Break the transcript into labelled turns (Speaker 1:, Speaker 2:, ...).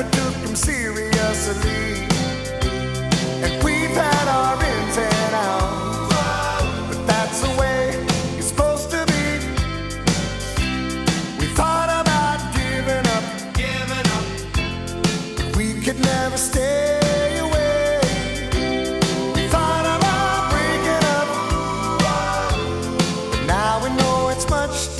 Speaker 1: never took him seriously. And we've had our ins and outs, but that's the way it's supposed to be. We thought about giving up, giving up, but we could never stay. Much